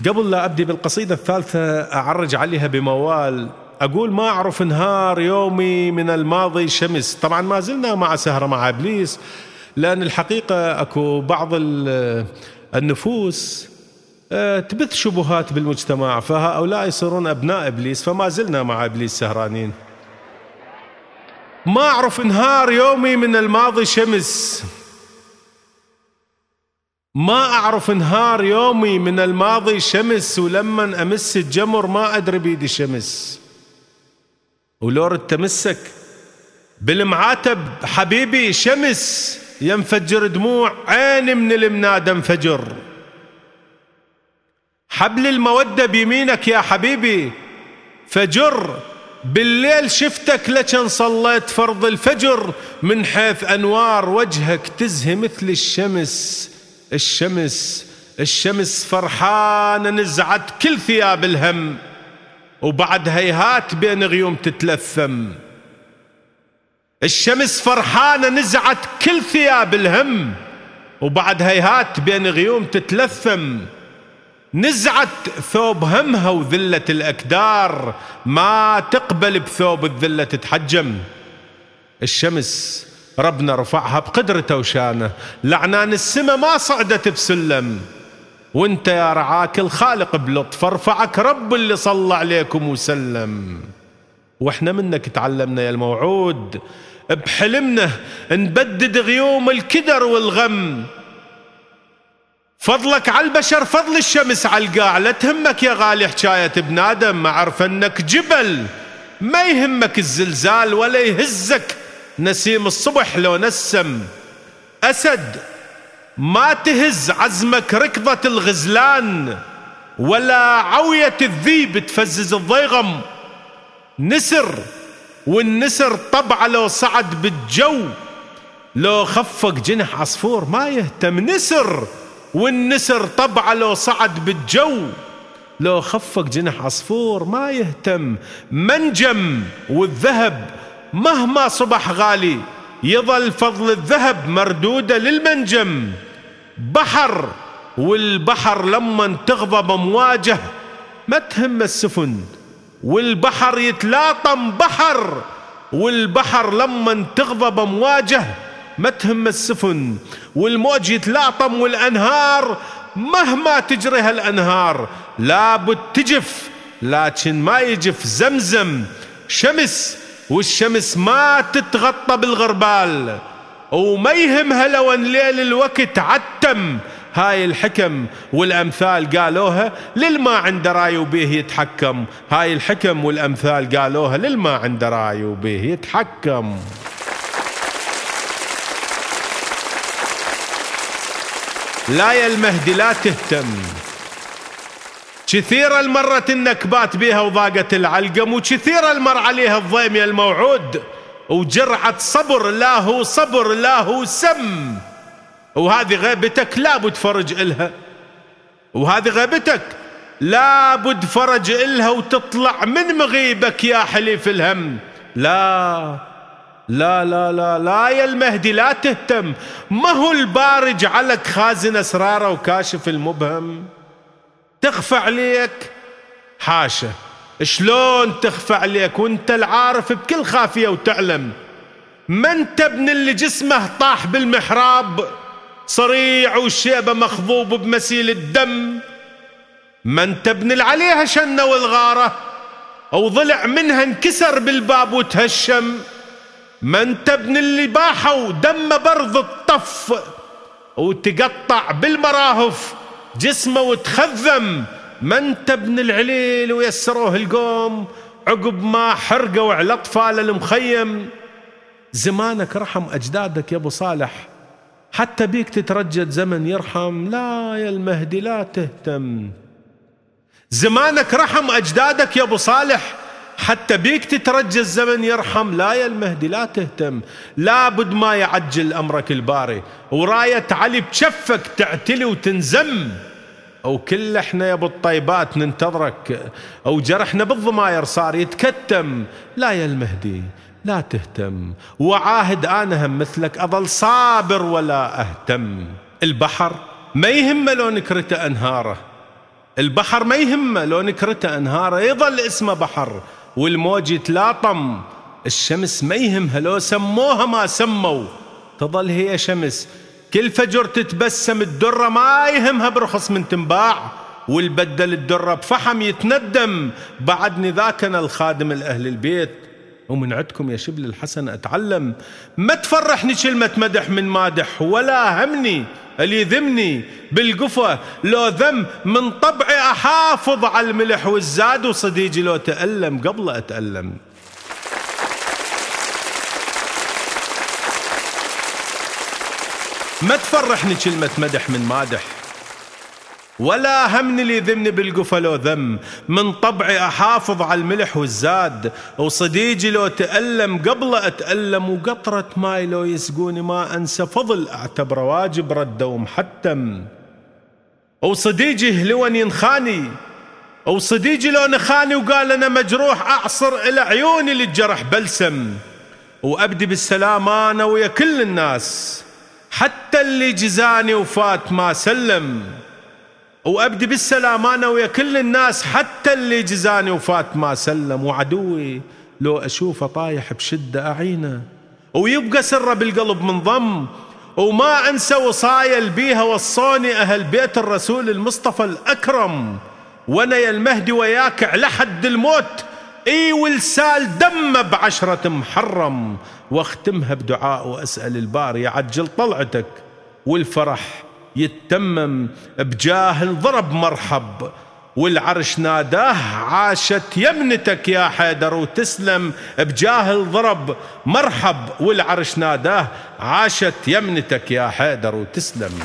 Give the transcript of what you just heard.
قبل لا أبدي بالقصيدة الثالثة أعرج عليها بموال. أقول ما أعرف نهار يومي من الماضي شمس. طبعا ما زلنا مع سهرة مع إبليس لأن الحقيقة أكو بعض النفوس آه، تبث شبهات بالمجتمع. فهؤلاء يصيرون أبناء إبليس فما زلنا مع إبليس سهرانين. ما أعرف نهار يومي من الماضي شمس. ما أعرف نهار يومي من الماضي شمس ولما أمس الجمر ما أدري بيدي شمس. ولور تمسك بالمعاتب حبيبي شمس ينفجر دموع عيني من المنادى انفجر. حبل المودة بيمينك يا حبيبي فجر. بالليل شفتك لكن صليت فرض الفجر من حيث أنوار وجهك تزهي مثل الشمس. الشمس الشمس فرحانة نزعت كل ثياب الهم وبعد هيهات بين غيوم تتلثم. الشمس فرحانة نزعت كل ثياب الهم وبعد هيهات بين غيوم تتلثم. نزعت ثوب همها وذلة الأكدار ما تقبل بثوب الذلة تتحجم. الشمس ربنا رفعها بقدرته وشانه لعنان السما ما صعدت بسلم. وانت يا رعاك الخالق بلطف ارفعك رب اللي صلى عليكم وسلم. وإحنا منك تعلمنا يا الموعود. بحلمنا نبدد غيوم الكدر والغم. فضلك على البشر فضل الشمس على القاع. لا تهمك يا غالي حكاية ابن آدم أعرف أنك جبل. ما يهمك الزلزال ولا يهزك نسيم الصبح لو نسم. أسد ما تهز عزمك ركضة الغزلان ولا عوية الذيب تفزز الضيغم. نسر والنسر طبعا لو صعد بالجو. لو خفق جنح عصفور ما يهتم. نسر والنسر طبعا لو صعد بالجو. لو خفق جنح عصفور ما يهتم. منجم والذهب مهما صبح غالي يظل فضل الذهب مردودة للمنجم. بحر والبحر لما تغضب مواجه ما تهم السفن. والبحر يتلاطم بحر والبحر لما تغضب مواجه ما تهم السفن. والموج يتلاطم والأنهار مهما تجري هالأنهار لابد تجف لكن ما يجف زمزم. شمس والشمس ما تتغطى بالغربال وما يهمها لو ليل الوقت عتم. هاي الحكم والأمثال قالوها للما عنده راي وبيه يتحكم. هاي الحكم والأمثال قالوها للما عنده راي وبيه يتحكم. لا يا المهدي لا تهتم. كثيرة المرة النكبات بيها وضاقت العلقم وكثيرة المر عليها الضيم يا الموعود. وجرعة صبر لا هو صبر لا هو سم. وهذه غيبتك لابد فرج إلها. وهذه غيبتك لابد فرج إلها وتطلع من مغيبك يا حليف الهم. لا لا لا لا لا يا المهدي لا تهتم. ما هو الباري جعلك خازن أسراره وكاشف المبهم؟ تخفى عليك؟ حاشا. شلون تخفى عليك؟ وانت العارف بكل خافية وتعلم. ما انت ابن اللي جسمه طاح بالمحراب صريع والشيبه مخضوب بمسيل الدم. ما انت ابن اللي عليها شنه والغارة أو ضلع منها انكسر بالباب وتهشم. ما انت ابن اللي باحوا دم برض الطف وتقطع بالمراهف جسمه وتخذم. ما انت ابن العليل ويسروه القوم. عقب ما حرقوا على اطفال المخيم. زمانك رحم أجدادك يا أبو صالح. حتى بيك تترجد زمن يرحم. لا يا المهدي لا تهتم. زمانك رحم أجدادك يا أبو صالح. حتى بيك تترجى الزمن يرحم لا يا المهدي لا تهتم. لابد ما يعجل أمرك الباري. وراية علي بشفك تعتلي وتنزم. أو كل إحنا يا أبو الطيبات ننتظرك. أو جرحنا بالضماير صار يتكتم. لا يا المهدي لا تهتم. وعاهد أنا هم مثلك أظل صابر ولا أهتم. البحر ما يهم لو نكرت أنهاره. البحر ما يهمه لو نكرته أنهاره. يظل اسمه بحر. والموج يتلاطم. الشمس ما يهمها لو سموها ما سموا. تظل هي شمس. كل فجر تتبسم الدرة ما يهمها برخص من تنباع. والبدل الدرة بفحم يتندم. بعدني ذاك أنا الخادم الأهل البيت. ومن عندكم يا شبل الحسن أتعلم. ما تفرحني كلمة مدح من مادح ولا همني. اللي يذمني بالقفة؟ لو ذم من طبعي أحافظ على الملح والزاد وصديقي لو تألم قبل أتألم. ما تفرحني كلمة مدح من مادح. ولا همني اللي ذمني بالقفا لو ذم. من طبعي أحافظ على الملح والزاد وصديجي لو تألم قبل أتألم وقطرة ماي لو يسقوني ما أنسى. فضل أعتبره واجب رده ومحتم. وصديجي هلون ينخاني وصديجي لو نخاني وقال أنا مجروح أعصر إلى عيوني للجرح بلسم. وأبدي بالسلام أنا ويا كل الناس حتى اللي جزاني وفات ما سلم. وأبدي بالسلام أنا ويا كل الناس حتى اللي جزاني وفات ما سلم وعدوي لو اشوفه طايح بشدة أعينه. ويبقى سره بالقلب منضم وما أنسى وصايا البيها وصوني أهل بيت الرسول المصطفى الأكرم. وأنا يا المهدي وياك على حد الموت إي والسال دمه بعشرة محرم. واختمها بدعاء وأسأل الباري يعجل طلعتك والفرح يتمم بجاه ضرب مرحب والعرش ناداه عاشت يمنتك يا حيدر وتسلم بجاه ضرب مرحب والعرش ناداه عاشت يمنتك يا حيدر وتسلم.